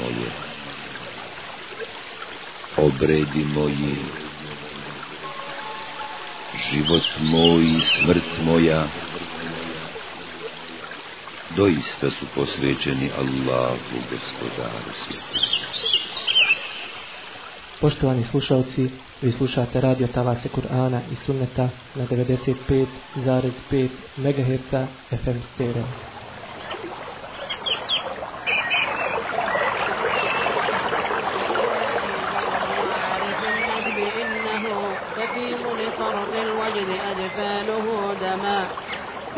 moje, obredi moji, život moj i smrt moja, doista su posvećeni Allahu gospodaru svijeta. Poštovani slušalci, vi slušate radio Talase Kur'ana i Sunneta na 95,5 MHz FM stereo.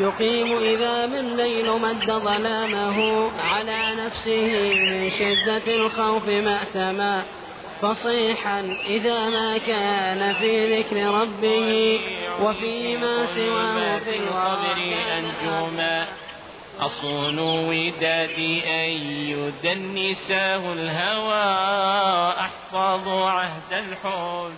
يقيم إذا من الليل مد ظلامه على نفسه من شدة الخوف مأتما فصيحا إذا ما كان في ذكر ربه وفيما سواه في القبر أنجوما. أصون ودادي أن يدنساه الهوى. أحفظ عهد الحب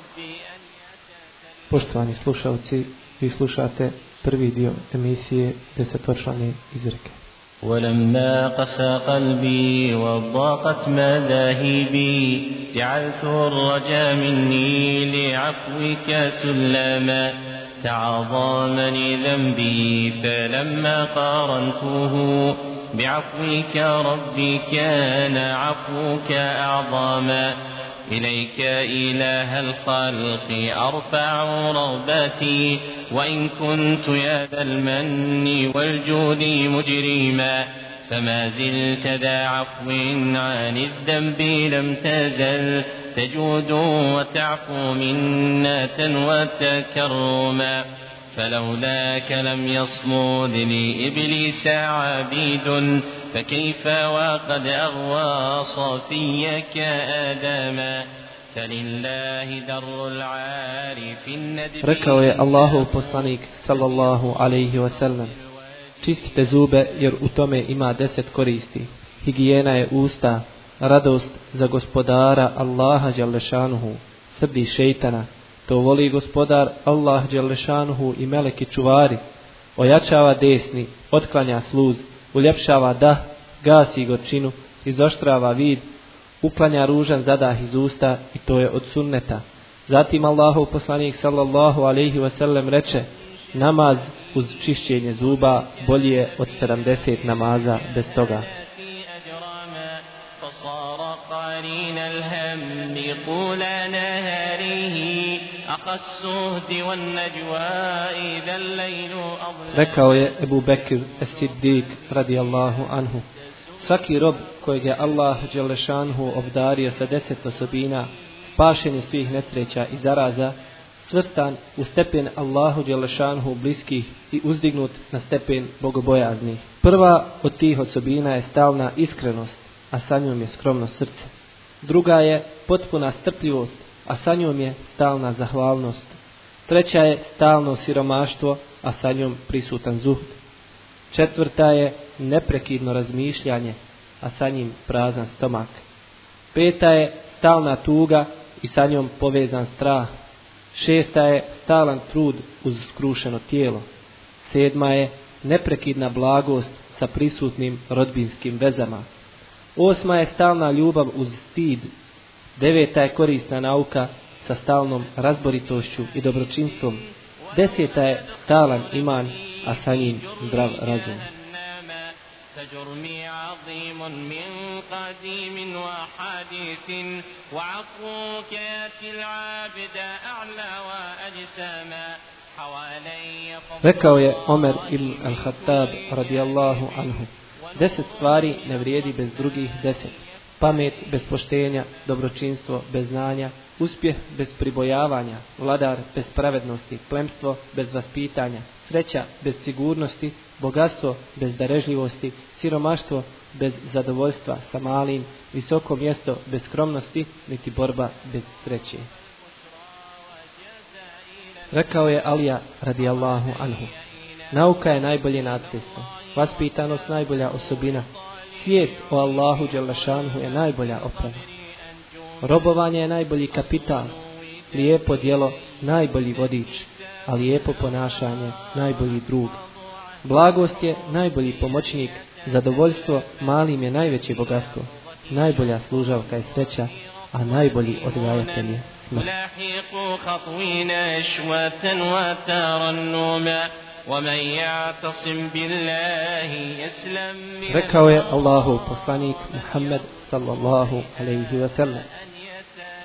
Poštovani slušalci, vi slušate prvi dio emisije desetočlane izreke. ولما قسى قلبي وضاقت مذاهبي جعلت الرجا مني لعفوك سلاما تعظامني ذنبي فلما قارنته بعفوك ربي كان عفوك أعظاما إليك إله الخلق أرفع رغبتي وإن كنت يا ذا المن والجود مجرما فما زلت ذا عفو عن الذنب لم تزل تجود وتعفو منة وتكرما. فلولاك لم يصمد لي إبليس عبيد فكيف وقد أغوى صفيك آدما Rekao je Allahu poslanik sallallahu alaihi wa sallam Čistite zube jer u tome ima deset koristi. Higijena je usta, radost za gospodara Allaha Đalešanuhu, srdi šeitana. To voli gospodar Allah Đalešanuhu i meleki čuvari. Ojačava desni, otklanja sluz, uljepšava dah, gasi gorčinu, izoštrava vid, uklanja ružan zadah iz usta i to je od sunneta. Zatim Allahov poslanik sallallahu alaihi wasallam reče, namaz uz čišćenje zuba bolji je od 70 namaza bez toga. Rekao je Ebu Bekir es-Siddiq radijallahu anhu. Svaki rob kojeg je Allah Đelešanhu obdario sa deset osobina, spašen je svih nesreća i zaraza, svrstan u stepen Allahu Đelešanhu bliskih i uzdignut na stepen bogobojaznih. Prva od tih osobina je stalna iskrenost, a sa njom je skromno srce. Druga je potpuna strpljivost, a sa njom je stalna zahvalnost. Treća je stalno siromaštvo, a sa njom prisutan zuhd. Četvrta je neprekidno razmišljanje, a sa njim prazan stomak. Peta je stalna tuga i sa njom povezan strah. Šesta je stalan trud uz skrušeno tijelo. Sedma je neprekidna blagost sa prisutnim rodbinskim vezama. Osma je stalna ljubav uz stid. Deveta je korisna nauka sa stalnom razboritošću i dobročinstvom. Deseta je stalan iman, a sa njim zdrav razum. فجرمي عظيم من قديم وحديث وعفوك ياتي العابد أعلى وأجساما Rekao je Omer ibn al-Hattab radijallahu anhu. Deset stvari ne vrijedi bez drugih deset. Pamet bez poštenja, dobročinstvo bez znanja, uspjeh bez pribojavanja, vladar bez pravednosti, plemstvo bez vaspitanja, sreća bez sigurnosti, bogatstvo bez darežljivosti, siromaštvo bez zadovoljstva sa malim, visoko mjesto bez skromnosti, niti borba bez sreće. Rekao je Alija radijallahu anhu. Nauka je najbolje nadtestvo, vaspitanost najbolja osobina, svijest o Allahu Đelešanhu je najbolja oprava. Robovanje je najbolji kapital, lijepo djelo najbolji vodič, a lijepo ponašanje najbolji drug. Blagost je najbolji pomoćnik, zadovoljstvo malim je najveće bogatstvo. najbolja služavka je sreća, a najbolji odgajatelj je smrt. Rekao je Allahu poslanik Muhammed sallallahu alaihi wa sallam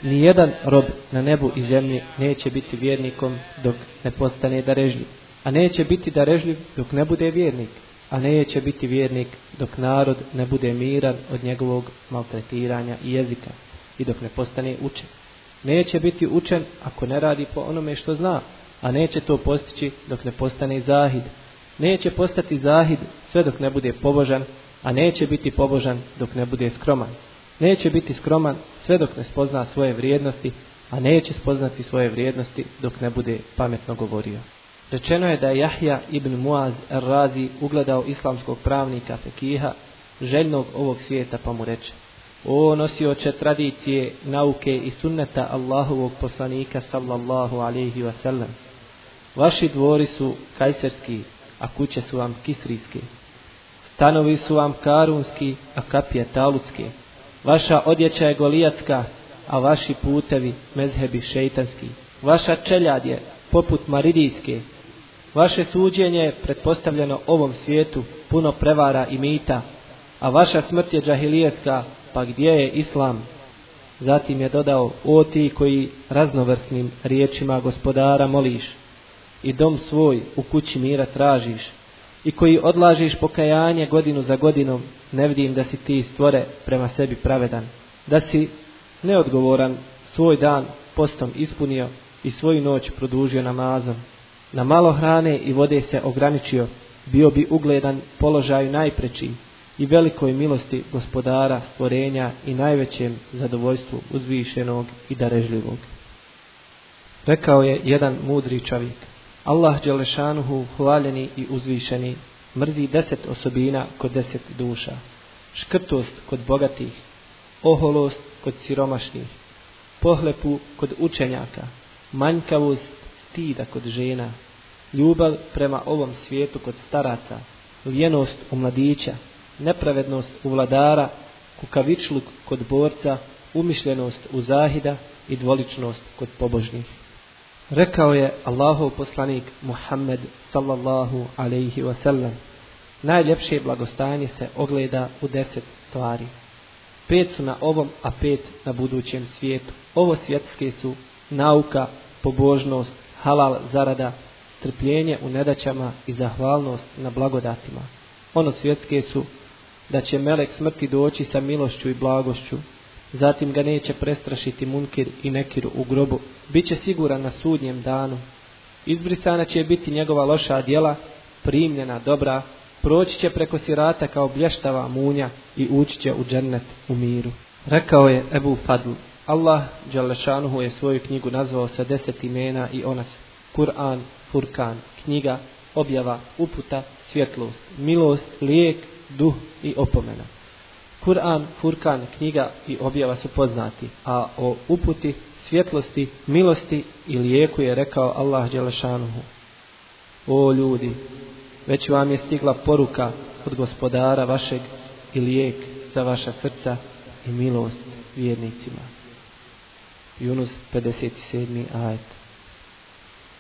Nijedan rob na nebu i zemlji neće biti vjernikom dok ne postane darežljiv A neće biti darežljiv dok ne bude vjernik A neće biti vjernik dok narod ne bude miran od njegovog maltretiranja i jezika I dok ne postane učen. Neće biti učen ako ne radi po onome što zna a neće to postići dok ne postane zahid. Neće postati zahid sve dok ne bude pobožan, a neće biti pobožan dok ne bude skroman. Neće biti skroman sve dok ne spozna svoje vrijednosti, a neće spoznati svoje vrijednosti dok ne bude pametno govorio. Rečeno je da je Jahja ibn Muaz ar-Razi ugledao islamskog pravnika Fekiha, željnog ovog svijeta pa mu reče O nosioče tradicije, nauke i sunneta Allahovog poslanika sallallahu alaihi wa sallam. Vaši dvori su kajserski, a kuće su vam kisrijske. Stanovi su vam karunski, a kapije talutske. Vaša odjeća je golijatska, a vaši putevi mezhebi šeitanski. Vaša čeljad je poput maridijske. Vaše suđenje je pretpostavljeno ovom svijetu puno prevara i mita, a vaša smrt je džahilijetska, pa gdje je islam? Zatim je dodao, o ti koji raznovrsnim riječima gospodara moliš i dom svoj u kući mira tražiš i koji odlažiš pokajanje godinu za godinom, ne vidim da si ti stvore prema sebi pravedan, da si neodgovoran svoj dan postom ispunio i svoju noć produžio namazom. Na malo hrane i vode se ograničio, bio bi ugledan položaju najpreći i velikoj milosti gospodara stvorenja i najvećem zadovoljstvu uzvišenog i darežljivog. Rekao je jedan mudri čovjek, Allah Đelešanuhu hvaljeni i uzvišeni mrzi deset osobina kod deset duša, škrtost kod bogatih, oholost kod siromašnih, pohlepu kod učenjaka, manjkavost stida kod žena, ljubav prema ovom svijetu kod staraca, ljenost u mladića, nepravednost u vladara, kukavičluk kod borca, umišljenost u zahida i dvoličnost kod pobožnih. Rekao je Allahov poslanik Muhammed sallallahu alaihi wasallam, najljepše blagostanje se ogleda u deset stvari. Pet su na ovom, a pet na budućem svijetu. Ovo svjetske su nauka, pobožnost, halal zarada, strpljenje u nedaćama i zahvalnost na blagodatima. Ono svjetske su da će melek smrti doći sa milošću i blagošću, zatim ga neće prestrašiti munkir i nekir u grobu, bit će siguran na sudnjem danu. Izbrisana će biti njegova loša djela, primljena dobra, proći će preko sirata kao blještava munja i ući će u džennet u miru. Rekao je Ebu Fadl, Allah Đalešanuhu je svoju knjigu nazvao sa deset imena i ona se Kur'an, Furkan, knjiga, objava, uputa, svjetlost, milost, lijek, duh i opomena. Kur'an, Furkan, knjiga i objava su poznati, a o uputi, svjetlosti, milosti i lijeku je rekao Allah Đelešanuhu. O ljudi, već vam je stigla poruka od gospodara vašeg i lijek za vaša srca i milost vjernicima. Yunus 57. ajet.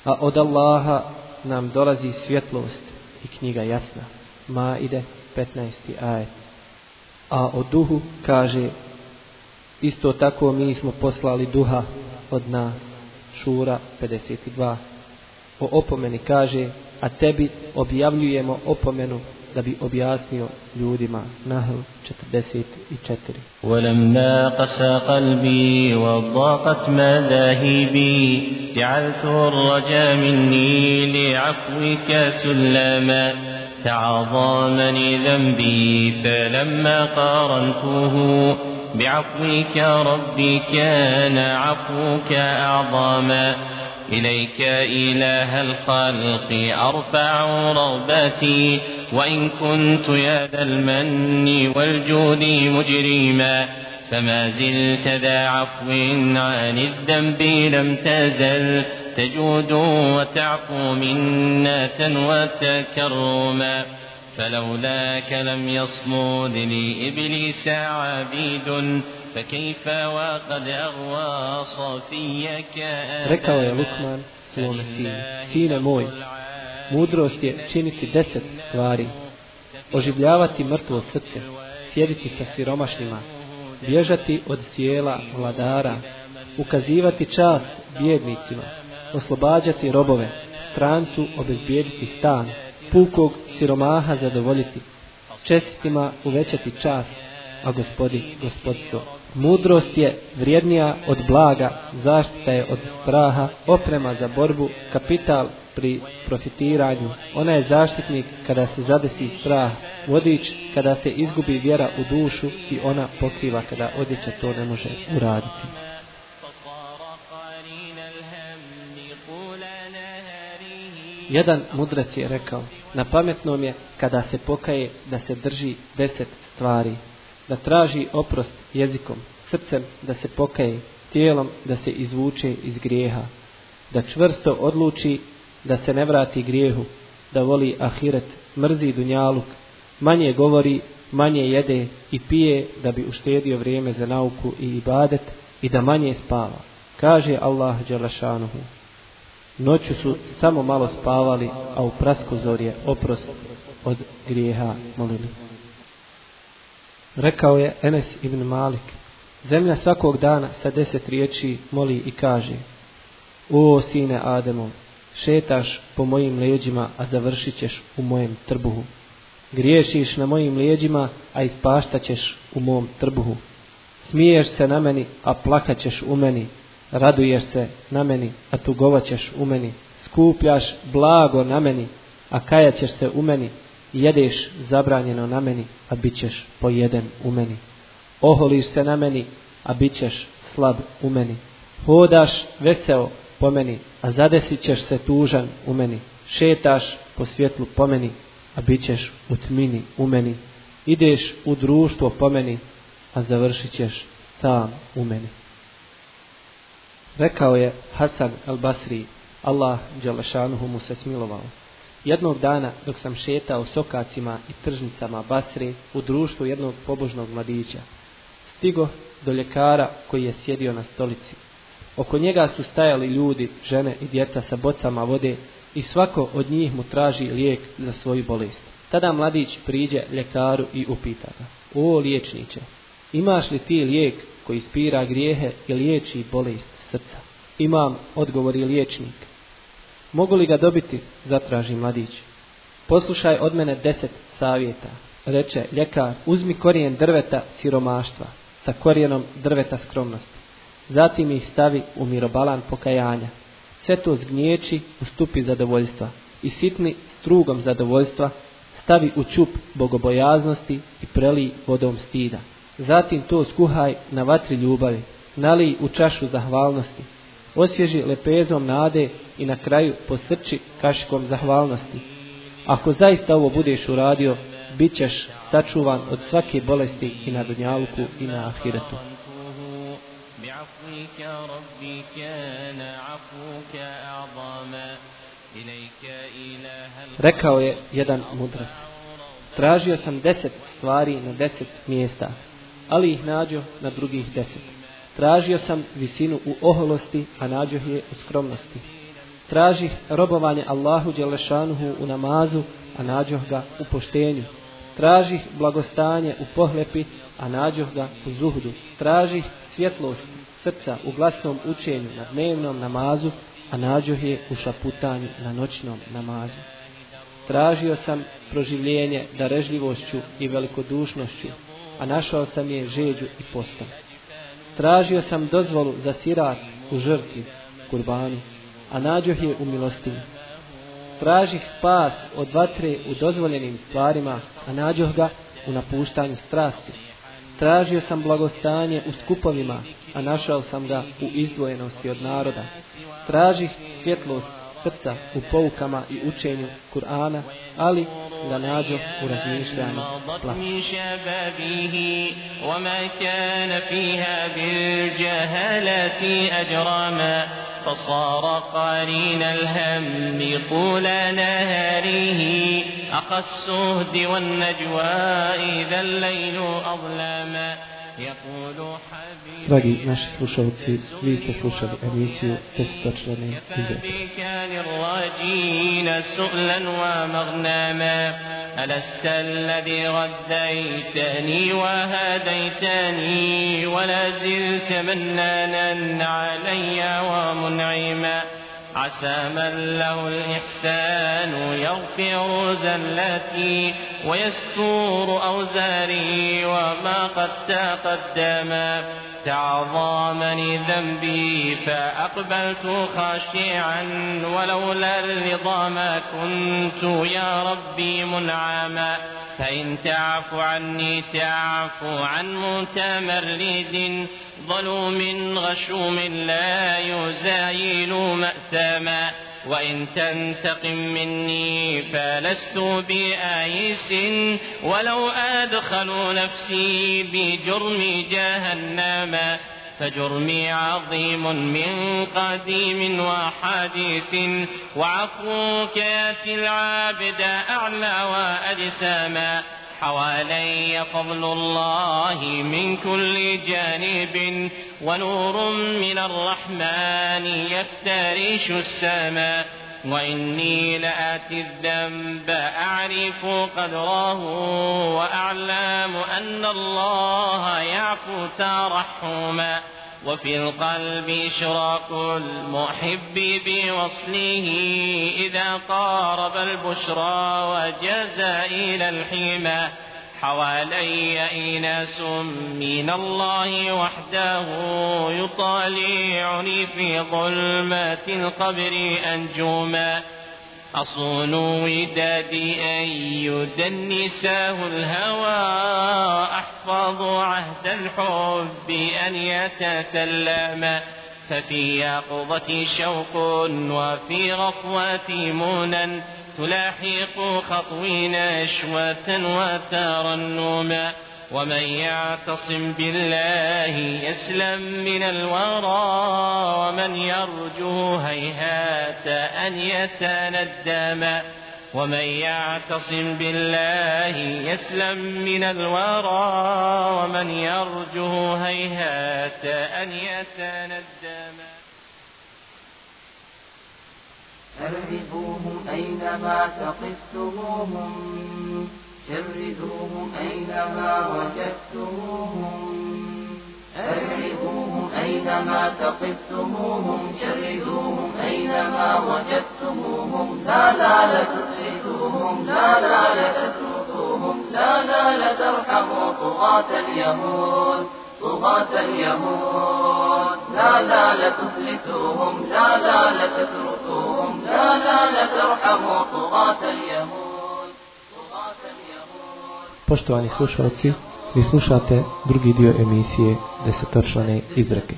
A od Allaha nam dolazi svjetlost i knjiga jasna. Maide 15. ajet. A o duhu kaže isto tako mi smo poslali duha od nas. Šura 52. O opomeni kaže a tebi objavljujemo opomenu da bi objasnio ljudima Nahl 44 ولما قسى قلبي وضاقت مذاهبي جعلت الرجا مني لعفوك سلاما تعظامني ذنبي فلما قارنته بعفوك ربي كان عفوك أعظما إليك إله الخلق أرفع رغبتي وإن كنت يا ذا المن والجود مجرما. فما زلت ذا عفو عن الذنب لم تزل تجود وتعفو منة وتكرما فلولاك لم يصمد لإبليس عبيد فكيف وقد أغوى صفيك Rekao je Lukman svome sinu, sine moj, mudrost je činiti deset stvari, oživljavati mrtvo srce, sjediti sa siromašnima, bježati od sjela vladara, ukazivati čast bjednicima, oslobađati robove, strancu obezbijediti stan, pukog siromaha zadovoljiti, čestitima uvećati čast, a gospodi gospodstvo. Mudrost je vrijednija od blaga, zaštita je od straha, oprema za borbu, kapital pri profitiranju. Ona je zaštitnik kada se zadesi strah, vodič kada se izgubi vjera u dušu i ona pokriva kada odjeća to ne može uraditi. Jedan mudrac je rekao, na pametnom je kada se pokaje da se drži deset stvari, da traži oprost jezikom, srcem da se pokaje, tijelom da se izvuče iz grijeha, da čvrsto odluči da se ne vrati grijehu, da voli ahiret, mrzi dunjaluk, manje govori, manje jede i pije da bi uštedio vrijeme za nauku i ibadet i da manje spava. Kaže Allah Đalašanuhu. Noću su samo malo spavali, a u prasku zorje oprost od grijeha molili. Rekao je Enes ibn Malik, zemlja svakog dana sa deset riječi moli i kaže, O sine Ademov, šetaš po mojim leđima, a završit ćeš u mojem trbuhu. Griješiš na mojim leđima, a ispaštaćeš u mom trbuhu. Smiješ se na meni, a plakaćeš u meni. Raduješ se na meni, a tugovaćeš u meni. Skupljaš blago na meni, a kajaćeš se u meni. Jedeš zabranjeno na meni, a bit ćeš pojeden u meni. Oholiš se na meni, a bit ćeš slab u meni. Hodaš veseo po meni, a zadesit ćeš se tužan u meni. Šetaš po svjetlu po meni, a bit ćeš u tmini u meni. Ideš u društvo po meni, a završit ćeš sam u meni. Rekao je Hasan al-Basri, Allah Đalašanuhu mu se smilovao. Jednog dana, dok sam šetao sokacima i tržnicama Basri u društvu jednog pobožnog mladića, stigo do ljekara koji je sjedio na stolici. Oko njega su stajali ljudi, žene i djeca sa bocama vode i svako od njih mu traži lijek za svoju bolest. Tada mladić priđe ljekaru i upita ga, o liječniče, imaš li ti lijek koji spira grijehe i liječi bolest srca? Imam, odgovori liječnik. Mogu li ga dobiti? Zatraži mladić. Poslušaj od mene deset savjeta. Reče ljekar, uzmi korijen drveta siromaštva sa korijenom drveta skromnosti. Zatim ih stavi u mirobalan pokajanja. Sve to zgnječi u stupi zadovoljstva i sitni strugom zadovoljstva stavi u čup bogobojaznosti i preli vodom stida. Zatim to skuhaj na vatri ljubavi, nalij u čašu zahvalnosti, osvježi lepezom nade i na kraju posrči kašikom zahvalnosti. Ako zaista ovo budeš uradio, bit ćeš sačuvan od svake bolesti i na dunjaluku i na ahiretu. بعفوك ربي كان عفوك أعظما Rekao je jedan mudrac. Tražio sam deset stvari na deset mjesta, ali ih nađo na drugih deset. Tražio sam visinu u oholosti, a nađoh je u skromnosti. Tražih robovanje Allahu Đelešanuhu u namazu, a nađoh ga u poštenju. Tražih blagostanje u pohlepi, a nađoh ga u zuhdu. Tražih svjetlost srca u glasnom učenju na dnevnom namazu, a nađoh je u šaputanju na noćnom namazu. Tražio sam proživljenje darežljivošću i velikodušnošću, a našao sam je žeđu i postavu. Tražio sam dozvolu za sirat u žrtvi, kurbanu, a nađoh je u milosti. Tražih spas od vatre u dozvoljenim stvarima, a nađoh ga u napuštanju strasti. Tražio sam blagostanje u skupovima, a našao sam ga u izdvojenosti od naroda. Tražih svjetlost srca u poukama i učenju Kur'ana, ali razmišljanju plaću. من شبابه وما كان فيها بالجهالة أجراما. فصار قرين الهم طول نهاره. أخى السهد والنجوى إذا الليل أظلاما Dragi naši slušalci, vi ste slušali emisiju سؤلا ومغنما ألست الذي رديتني وهديتني ولا زلت منانا علي ومنعما؟ عسى من له الإحسان يغفر زلتي ويستور أوزاري وما قد تقدما تعظامني ذنبي فأقبلت خاشعا ولولا الرضا ما كنت يا ربي منعما. فإن تعف عني تعف عن متمرد. ظلوم غشوم لا يزايل مأثما. وإن تنتقم مني فلست بآيس. ولو أدخلوا نفسي بجرم جهنم فجرمي عظيم من قديم وحديث وعفوك ياتي العابد أعلى وأجساما حوالي فضل الله من كل جانب ونور من الرحمن يفترش السماء وإني لآتي الذنب أعرف قدره وأعلم أن الله يعفو ترحما وفي القلب إشراق المحب بوصله إذا قارب البشرى وجزى إلى الحمى حوالي إناس من الله وحده يطالعني في ظلمة القبر أنجوما. أصون ودادي أن يدنساه الهوى أحفظ عهد الحب أن يتسلم ففي يقظتي شوق وفي غفوتي منى تلاحق خطوي نشوة وترنما ومن يعتصم بالله يسلم من الورى ومن يرجو هيهات أن يتندم ومن يعتصم بالله يسلم من الورى ومن يرجو هيهات أن يتندم. شردوهم أينما ثقفتموهم شردوهم أينما وجدتموهم أرعبوهم أينما ثقفتموهم شردوهم أينما وجدتموهم لا لا لا تفلتوهم لا لا لا تتركوهم لا لا لا ترحموا طغاة اليهود طغاة اليهود لا لا لا تفلتوهم لا لا لا تتركوهم لا لا لا ترحموا طغاة اليهود Poštovani slušalci, vi slušate drugi dio emisije Desetorčlane izreke.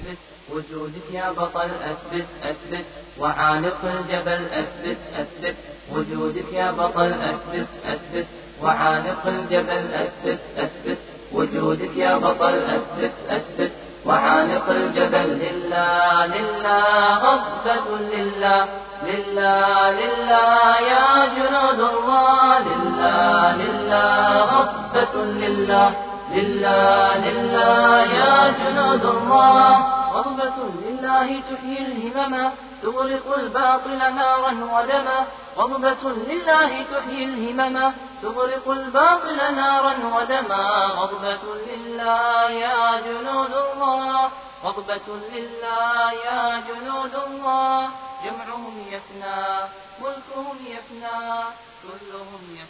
وجودك يا بطل أثبت أثبت وعانق الجبل أثبت أثبت وجودك يا بطل أثبت أثبت وعانق الجبل أثبت أثبت وجودك يا بطل أثبت أثبت وعانق الجبل لله لله غضبة لله لله لله يا جنود الله لله لله غضبة لله لله لله يا جنود الله غضبة لله تحيي الهمم. تغرق الباطل نارا ودما غضبة لله تحيي الهمم تغرق الباطل نارا ودما غضبة لله يا جنود الله. غضبة لله يا جنود الله. جمعهم يفنى ملكهم يفنى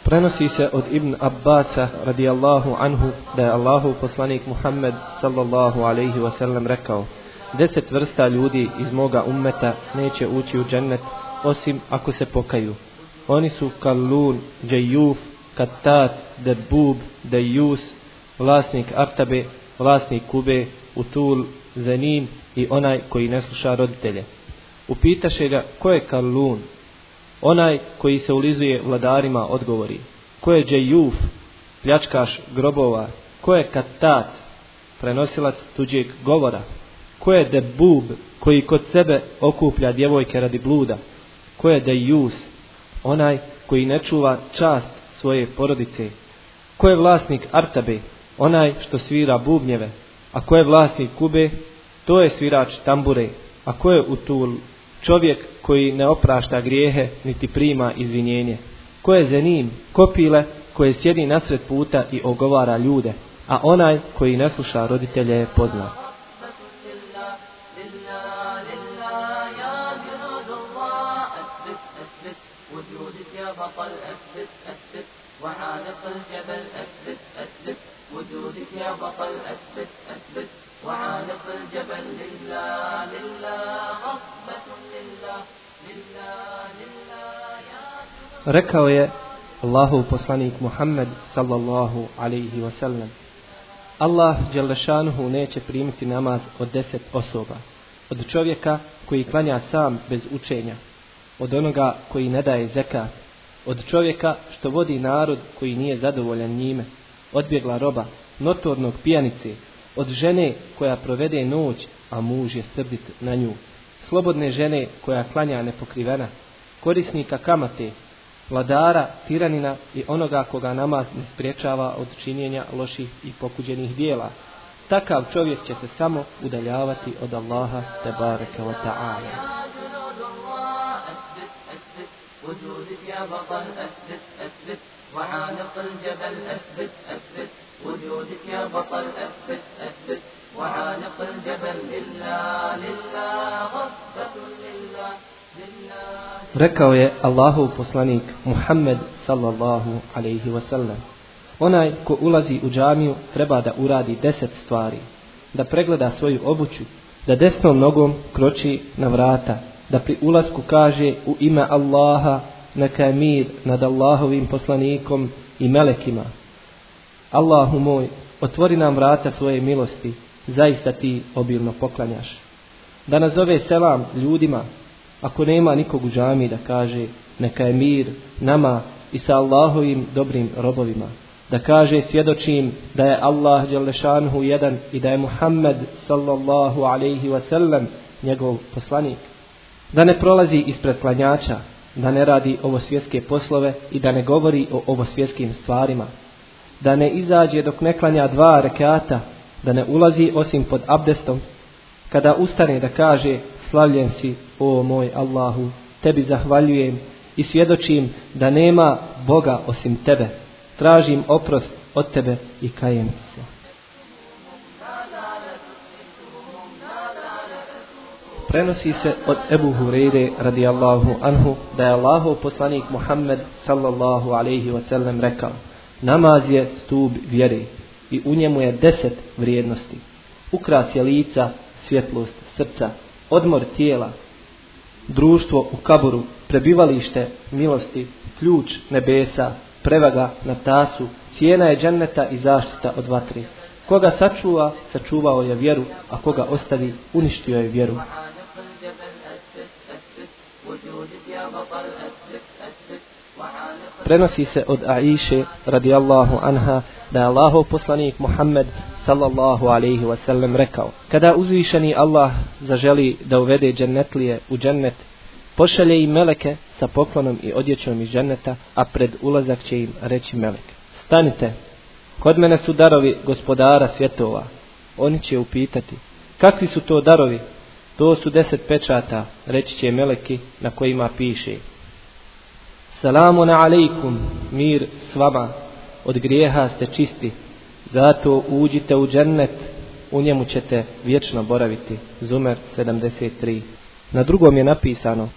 Prenosi se od Ibn Abbasa radijallahu anhu da je Allahu poslanik Muhammed sallallahu alaihi wasallam rekao Deset vrsta ljudi iz moga ummeta neće ući u džennet osim ako se pokaju. Oni su Kallun, Džejuf, Kattat, Debub, Dejus, vlasnik Artabe, vlasnik Kube, Utul, Zenin i onaj koji ne sluša roditelje. Upitaše ga ko je Kallun? Onaj koji se ulizuje vladarima odgovori. Ko je džejuf, pljačkaš grobova? Ko je katat, prenosilac tuđeg govora? Ko je debub, koji kod sebe okuplja djevojke radi bluda? Ko je dejus, onaj koji ne čuva čast svoje porodice? Ko je vlasnik Artabe, onaj što svira bubnjeve? A ko je vlasnik Kube, to je svirač tambure. A ko je Utul, čovjek koji ne oprašta grijehe niti prima izvinjenje? Ko je Zenim, kopile koje sjedi nasred puta i ogovara ljude? A onaj koji ne sluša roditelje je poznat. وعالق الجبل لله لله غصبة لله لله لله يا Rekao je Allahov poslanik Muhammed sallallahu alaihi wa sallam Allah Đelešanuhu neće primiti namaz od deset osoba. Od čovjeka koji klanja sam bez učenja. Od onoga koji ne daje zekat od čovjeka što vodi narod koji nije zadovoljan njime, odbjegla roba, notornog pijanice, od žene koja provede noć, a muž je srdit na nju, slobodne žene koja klanja nepokrivena, korisnika kamate, vladara, tiranina i onoga koga namaz ne spriječava od činjenja loših i pokuđenih dijela. Takav čovjek će se samo udaljavati od Allaha te bareke wa ta'ala. وجودك يا بطل أثبت أثبت وعالق الجبل أثبت أثبت وجودك يا بطل أثبت أثبت وعالق الجبل لله لله غصبة لله Rekao je Allahov poslanik Muhammed sallallahu alaihi wasallam. Onaj ko ulazi u džamiju treba da uradi deset stvari. Da pregleda svoju obuću, da desnom nogom kroči na vrata, da pri ulasku kaže u ime Allaha neka je mir nad Allahovim poslanikom i melekima. Allahu moj, otvori nam vrata svoje milosti, zaista ti obilno poklanjaš. Da nazove selam ljudima, ako nema nikog u džami da kaže neka je mir nama i sa Allahovim dobrim robovima. Da kaže svjedočim da je Allah Đalešanhu jedan i da je Muhammed sallallahu alaihi wasallam njegov poslanik da ne prolazi ispred klanjača, da ne radi ovo svjetske poslove i da ne govori o ovo svjetskim stvarima, da ne izađe dok ne klanja dva rekata, da ne ulazi osim pod abdestom, kada ustane da kaže slavljen si, o moj Allahu, tebi zahvaljujem i svjedočim da nema Boga osim tebe, tražim oprost od tebe i kajem se. Prenosi se od Ebu Hureyre radijallahu anhu da je Allahov poslanik Muhammed sallallahu alaihi wasallam rekao namaz je stub vjere i u njemu je deset vrijednosti. Ukras je lica, svjetlost srca, odmor tijela društvo u kaburu prebivalište milosti ključ nebesa, prevaga na tasu cijena je dženneta i zaštita od vatri koga sačuva, sačuvao je vjeru a koga ostavi, uništio je vjeru. Prenosi se od Aiše radijallahu anha da je Allahov poslanik Muhammed sallallahu alaihi wasallam rekao Kada uzvišeni Allah zaželi da uvede džennetlije u džennet pošalje im meleke sa poklonom i odjećom iz dženneta a pred ulazak će im reći melek Stanite, kod mene su darovi gospodara svjetova Oni će upitati kakvi su to darovi? To su deset pečata, reći će meleki na kojima piše. Salamun alaikum, mir s vama, od grijeha ste čisti, zato uđite u džennet, u njemu ćete vječno boraviti. Zumer 73. Na drugom je napisano,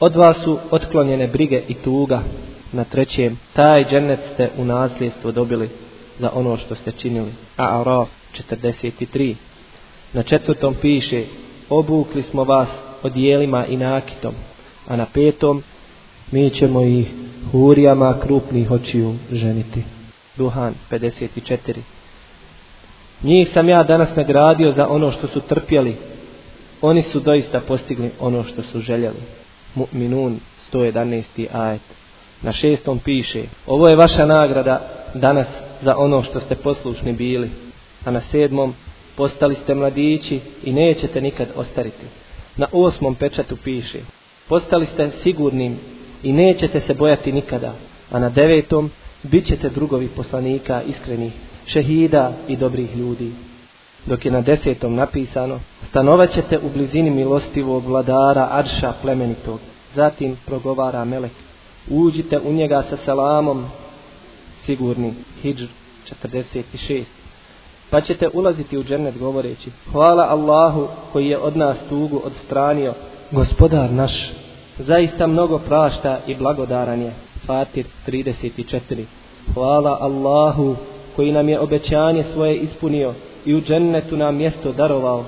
od vas su otklonjene brige i tuga, na trećem, taj džennet ste u nasljedstvo dobili za ono što ste činili. A Araf 43. Na četvrtom piše, obukli smo vas odijelima i nakitom, a na petom mi ćemo ih hurijama krupnih očiju ženiti. Duhan 54 Njih sam ja danas nagradio za ono što su trpjeli. Oni su doista postigli ono što su željeli. Mu'minun 111. ajet. Na šestom piše, ovo je vaša nagrada danas za ono što ste poslušni bili. A na sedmom, postali ste mladići i nećete nikad ostariti. Na osmom pečatu piše, postali ste sigurnim i nećete se bojati nikada. A na devetom, bit ćete drugovi poslanika iskrenih, šehida i dobrih ljudi. Dok je na desetom napisano, stanovat ćete u blizini milostivog vladara Arša plemenitog. Zatim progovara Melek, uđite u njega sa selamom, sigurni, hijđ 46. Pa ćete ulaziti u džennet govoreći, hvala Allahu koji je od nas tugu odstranio, gospodar naš, zaista mnogo prašta i blagodaran je. Fatir 34. Hvala Allahu koji nam je obećanje svoje ispunio i u džennetu nam mjesto darovao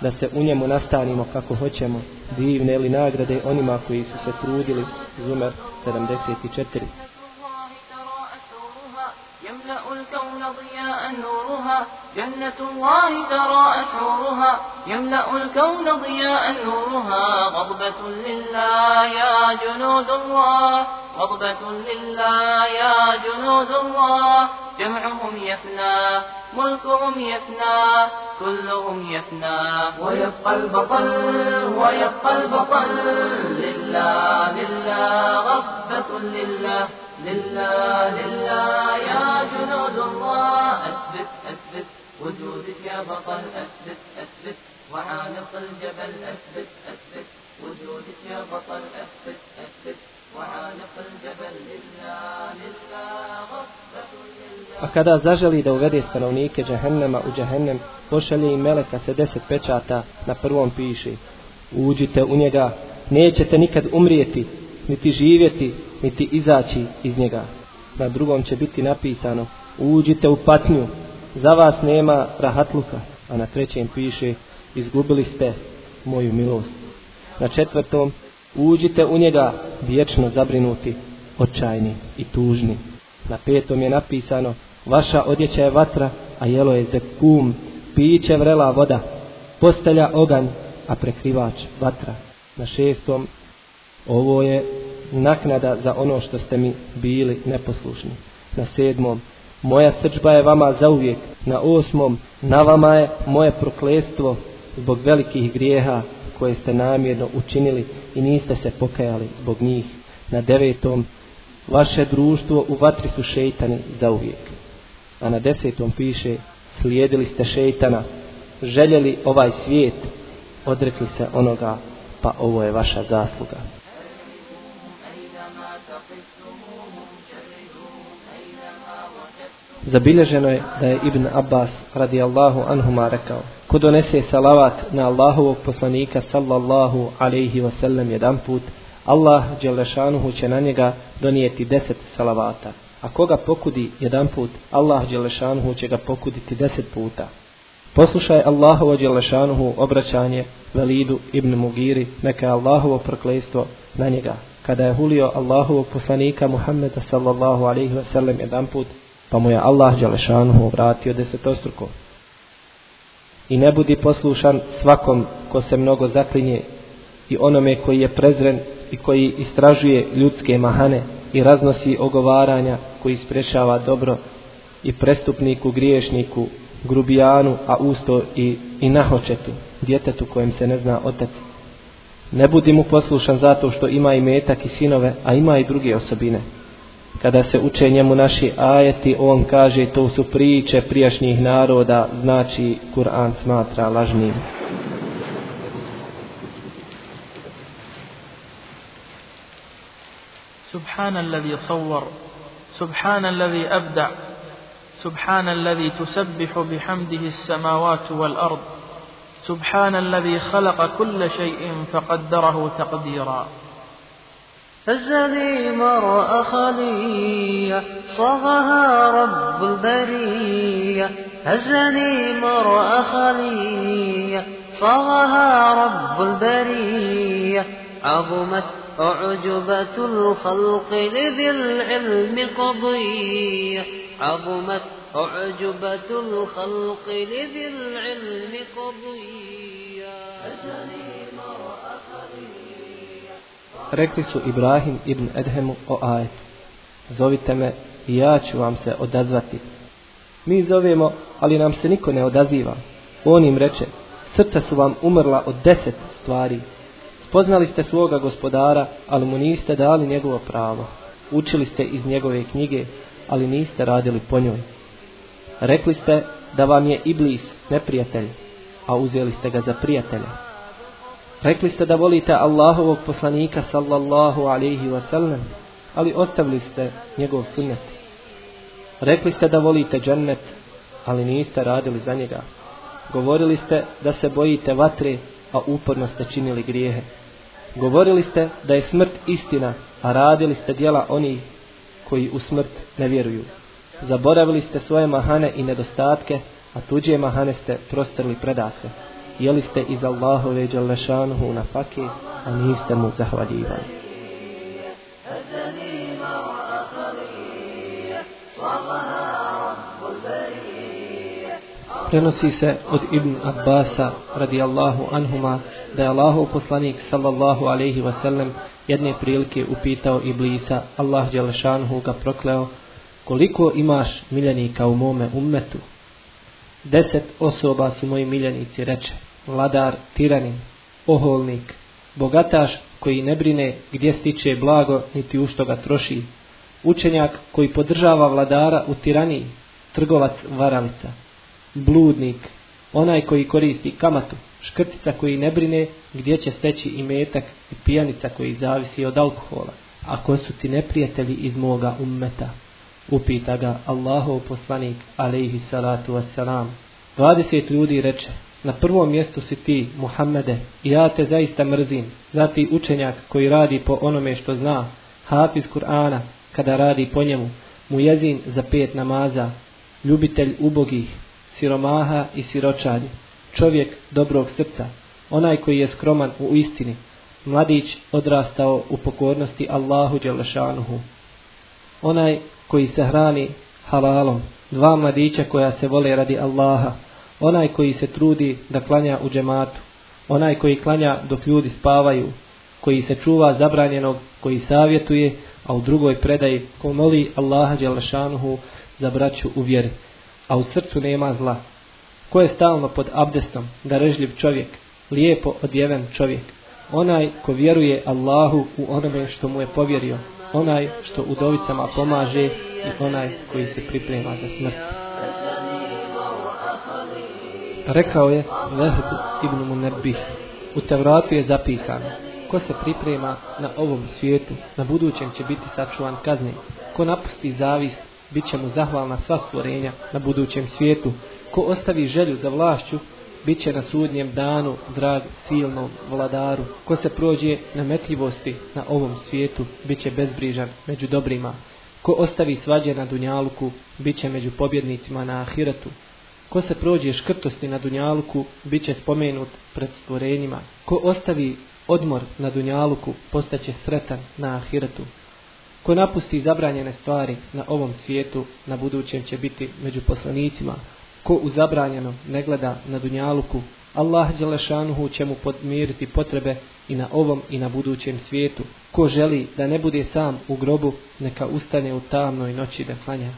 da se u njemu nastanimo kako hoćemo divne li nagrade onima koji su se trudili Zumer 74 يملأ الكون ضياء نورها جنة الله تراءت حورها يملأ الكون ضياء نورها. غضبة لله يا جنود الله. غضبة لله يا جنود الله. جمعهم يفنى ملكهم يفنى كلهم يفنى. ويبقى البطل ويبقى البطل لله لله. غضبة لله. لله لله يا جنود الله أثبت أثبت وجودك يا بطل أثبت أثبت وعانق الجبل أثبت أثبت وجودك يا بطل أثبت أثبت وعانق الجبل لله لله غضبة لله A kada zaželi da uvede stanovnike džahennema u džahennem, pošalje im meleka sa deset pečata, na prvom piše, uđite u njega, nećete nikad umrijeti, niti živjeti, niti izaći iz njega. Na drugom će biti napisano, uđite u patnju, za vas nema rahatluka, a na trećem piše, izgubili ste moju milost. Na četvrtom, uđite u njega vječno zabrinuti, očajni i tužni. Na petom je napisano, vaša odjeća je vatra, a jelo je zekum, piće vrela voda, postelja oganj, a prekrivač vatra. Na šestom, ovo je naknada za ono što ste mi bili neposlušni. Na sedmom, moja srđba je vama zauvijek. Na osmom, na vama je moje proklestvo zbog velikih grijeha koje ste namjerno učinili i niste se pokajali zbog njih. Na devetom, vaše društvo u vatri su šeitani zauvijek. A na desetom piše, slijedili ste šeitana, željeli ovaj svijet, odrekli se onoga, pa ovo je vaša zasluga. Zabilježeno je da je Ibn Abbas radijallahu anhuma rekao Ko donese salavat na Allahovog poslanika sallallahu alaihi wasallam jedan put Allah Đelešanuhu će na njega donijeti deset salavata. A koga pokudi jedan put Allah Đelešanuhu će ga pokuditi deset puta. Poslušaj Allahovo Đelešanuhu obraćanje Velidu ibn Mugiri neka je Allahovo proklejstvo na njega. Kada je hulio Allahovog poslanika Muhammeda sallallahu alaihi wasallam jedan put pa mu je Allah Đalešanuhu vratio desetostruko. I ne budi poslušan svakom ko se mnogo zaklinje i onome koji je prezren i koji istražuje ljudske mahane i raznosi ogovaranja koji sprešava dobro i prestupniku, griješniku, grubijanu, a usto i, i nahočetu, djetetu kojem se ne zna otac. Ne budi mu poslušan zato što ima i metak i sinove, a ima i druge osobine kada se uče njemu naši ajeti, on kaže to su priče prijašnjih naroda, znači Kur'an smatra lažnim. سبحان الذي صور سبحان الذي أبدع سبحان الذي تسبح بحمده السماوات والأرض سبحان الذي خلق كل شيء فقدره تقديرا هزني مرأة خلية صغها رب البرية هزني مرأة خلية صغها رب البرية عظمت أعجبة الخلق لذي العلم قضية عظمت أعجبة الخلق لذي العلم قضية rekli su Ibrahim ibn Edhemu o ajetu. Zovite me i ja ću vam se odazvati. Mi zovemo, ali nam se niko ne odaziva. On im reče, srca su vam umrla od deset stvari. Spoznali ste svoga gospodara, ali mu niste dali njegovo pravo. Učili ste iz njegove knjige, ali niste radili po njoj. Rekli ste da vam je Iblis neprijatelj, a uzeli ste ga za prijatelja. Rekli ste da volite Allahovog poslanika sallallahu alaihi wa sallam, ali ostavili ste njegov sunnet. Rekli ste da volite džennet, ali niste radili za njega. Govorili ste da se bojite vatre, a uporno ste činili grijehe. Govorili ste da je smrt istina, a radili ste dijela onih koji u smrt ne vjeruju. Zaboravili ste svoje mahane i nedostatke, a tuđe mahane ste prostrli predase. Jeli ste iz Allahove Đalešanuhu na fake, a niste mu zahvaljivali. Prenosi se od Ibn Abbasa radijallahu anhuma da je Allahov poslanik sallallahu alaihi wasallam jedne prilike upitao Iblisa, Allah Đelešanhu ga prokleo, koliko imaš miljenika u mome ummetu? Deset osoba su moji miljenici, reče, vladar, tiranin, oholnik, bogataš koji ne brine gdje stiče blago niti u što ga troši, učenjak koji podržava vladara u tiraniji, trgovac varalica, bludnik, onaj koji koristi kamatu, škrtica koji ne brine gdje će steći i metak i pijanica koji zavisi od alkohola. Ako su ti neprijatelji iz moga ummeta, upita ga Allahov poslanik alaihi salatu wassalam. 20 ljudi reče, na prvom mjestu si ti, Muhammede, i ja te zaista mrzim. Zati učenjak koji radi po onome što zna, hafiz Kur'ana, kada radi po njemu, mu jezin za pet namaza, ljubitelj ubogih, siromaha i siročadi, čovjek dobrog srca, onaj koji je skroman u istini, mladić odrastao u pokornosti Allahu Đelešanuhu, onaj koji se hrani halalom, dva mladića koja se vole radi Allaha, onaj koji se trudi da klanja u džematu, onaj koji klanja dok ljudi spavaju, koji se čuva zabranjenog, koji savjetuje, a u drugoj predaji ko moli Allaha Đelešanuhu za braću u vjeri. A u srcu nema zla. Ko je stalno pod abdestom, darežljiv čovjek, lijepo odjeven čovjek, onaj ko vjeruje Allahu u onome što mu je povjerio, onaj što udovicama pomaže i onaj koji se priprema za smrt. Rekao je Lehb ibn Munerbih, u Tevratu je zapisano, ko se priprema na ovom svijetu, na budućem će biti sačuvan kazni, ko napusti zavist, bit će mu zahvalna sva stvorenja na budućem svijetu. Ko ostavi želju za vlašću, bit će na sudnjem danu drag silnom vladaru. Ko se prođe na metljivosti na ovom svijetu, bit će bezbrižan među dobrima. Ko ostavi svađe na Dunjaluku, bit će među pobjednicima na Ahiratu. Ko se prođe škrtosti na Dunjaluku, bit će spomenut pred stvorenjima. Ko ostavi odmor na Dunjaluku, postaće sretan na Ahiretu. Ko napusti zabranjene stvari na ovom svijetu, na budućem će biti među poslanicima. Ko u zabranjeno ne gleda na dunjaluku, Allah Đelešanuhu će mu podmiriti potrebe i na ovom i na budućem svijetu. Ko želi da ne bude sam u grobu, neka ustane u tamnoj noći da klanja.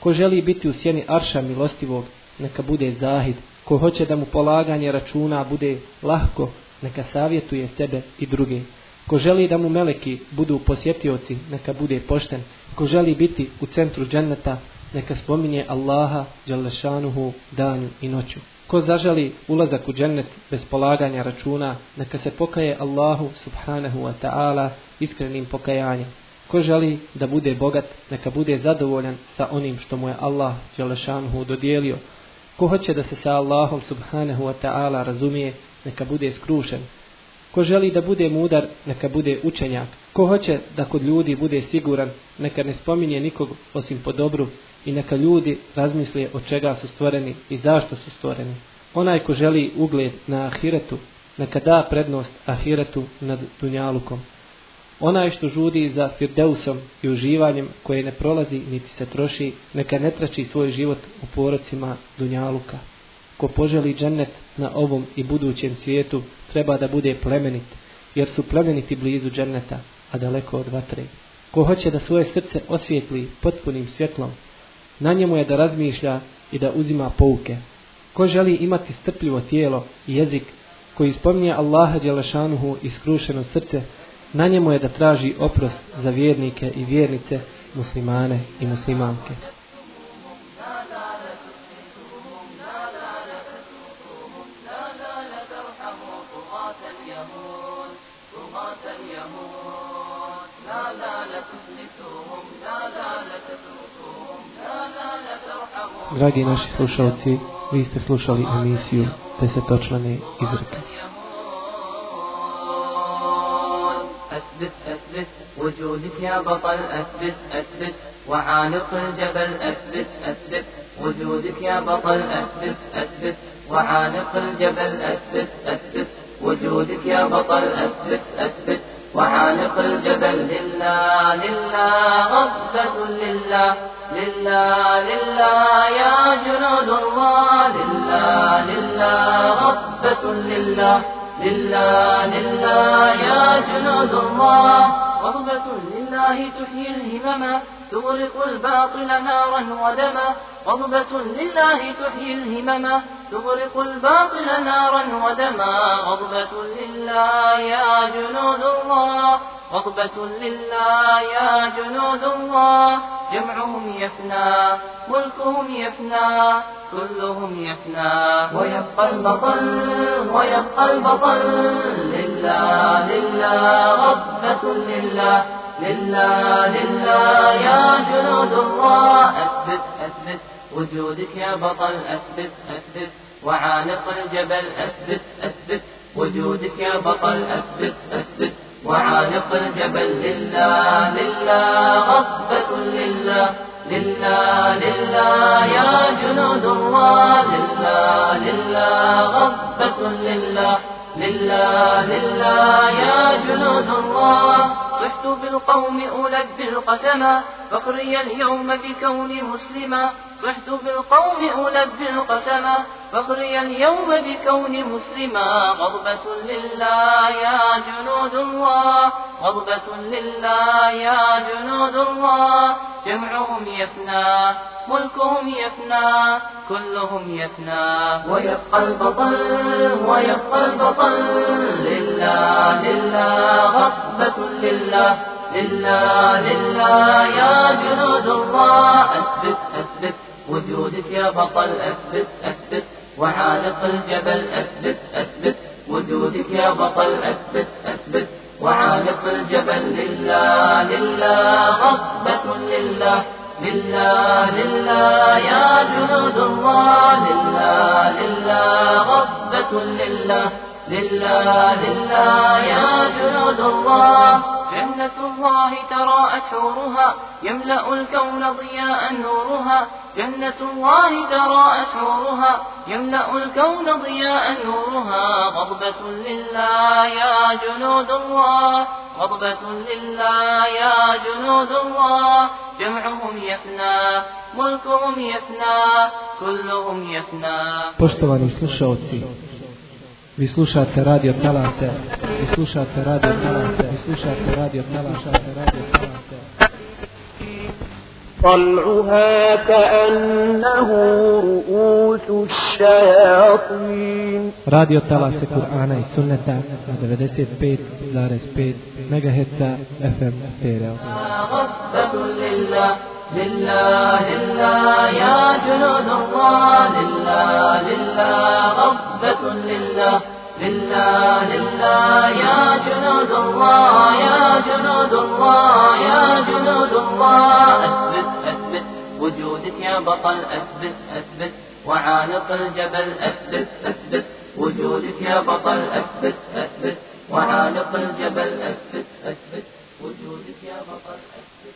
Ko želi biti u sjeni arša milostivog, neka bude zahid. Ko hoće da mu polaganje računa bude lahko, neka savjetuje sebe i druge. Ko želi da mu meleki budu posjetioci, neka bude pošten. Ko želi biti u centru dženneta, neka spominje Allaha, Đalešanuhu, danju i noću. Ko zaželi ulazak u džennet bez polaganja računa, neka se pokaje Allahu, subhanahu wa ta'ala, iskrenim pokajanjem. Ko želi da bude bogat, neka bude zadovoljan sa onim što mu je Allah, Đalešanuhu, dodijelio. Ko hoće da se sa Allahom, subhanahu wa ta'ala, razumije, neka bude skrušen. Ko želi da bude mudar, neka bude učenjak. Ko hoće da kod ljudi bude siguran, neka ne spominje nikog osim po dobru i neka ljudi razmisle od čega su stvoreni i zašto su stvoreni. Onaj ko želi ugled na ahiretu, neka da prednost ahiretu nad dunjalukom. Onaj što žudi za firdeusom i uživanjem koje ne prolazi niti se troši, neka ne trači svoj život u porocima dunjaluka. Ko poželi džennet na ovom i budućem svijetu, treba da bude plemenit jer su plemeniti blizu dženneta, a daleko od vatre. Ko hoće da svoje srce osvijetli potpunim svjetlom, na njemu je da razmišlja i da uzima pouke. Ko želi imati strpljivo tijelo i jezik koji spominje Allaha Đelešanuhu i skrušeno srce, na njemu je da traži oprost za vjernike i vjernice, muslimane i muslimanke. Dragi naši slušalci, vi ste slušali emisiju Desetočlane izreke. أثبت أثبت. وجودك يا بطل أثبت أثبت. وعانق الجبل أثبت أثبت. وجودك يا بطل أثبت أثبت. وعانق الجبل أثبت أثبت. وجودك يا بطل أثبت أثبت. وعانق الجبل لله لله غضبة لله. لله لله يا جنود الله. لله لله غضبة لله. لله لله يا جنود الله غضبة لله تحيي الهمم تغرق الباطل نارا ودما. غضبة لله تحيي الهمم تغرق الباطل نارا ودما. غضبة لله يا جنود الله. غضبة لله يا جنود الله. جمعهم يفنى ملكهم يفنى كلهم يفنى. ويبقى البطل ويبقى البطل. لله لله غضبة لله. لله لله يا جنود الله أثبت أثبت. وجودك يا بطل أثبت أثبت. وعانق الجبل أثبت أثبت. وجودك يا بطل أثبت أثبت. وعانق الجبل لله لله غضبة لله. لله لله يا جنود الله. لله لله غضبة لله. لله لله يا جنود الله. صحت بالقوم ألبي القسما فخري اليوم بكوني مسلما صحت بالقوم ألبي القسما فخري اليوم بكوني مسلما غضبة لله يا جنود الله غضبة لله يا جنود الله جمعهم يفنى ملكهم يفنى كلهم يفنى. ويبقى البطل ويبقى البطل لله لله غضبة لله لله لله. يا جنود الله أثبت أثبت. وجودك يا بطل أثبت أثبت. وعانق الجبل أثبت أثبت. وجودك يا بطل أثبت أثبت. وعانق الجبل لله لله. غضبة لله. لله لله يا جنود الله لله لله غضبة لله. لله لله يا جنود الله جنة الله تراءت حورها يملأ الكون ضياء نورها جنة الله تراءت حورها يملأ الكون ضياء نورها غضبة لله يا جنود الله غضبة لله يا جنود الله جمعهم يفنى ملكهم يفنى كلهم يفنى. Poštovani slušalci, vi slušate radio Talase, vi slušate radio Talase, vi slušate radio Talase, radio Talase. طلعها كأنه رؤوس الشياطين. راديو تالاس قرآن سنة 95.5 ميجا هتا اف ام ستيريو غفة لله لله لله يا جنود الله لله لله غفة لله لله لله يا جنود الله يا جنود الله يا جنود الله أثبت أثبت وجودك يا بطل أثبت أثبت وعانق الجبل أثبت أثبت وجودك يا بطل أثبت أثبت وعانق الجبل أثبت أثبت وجودك يا بطل أثبت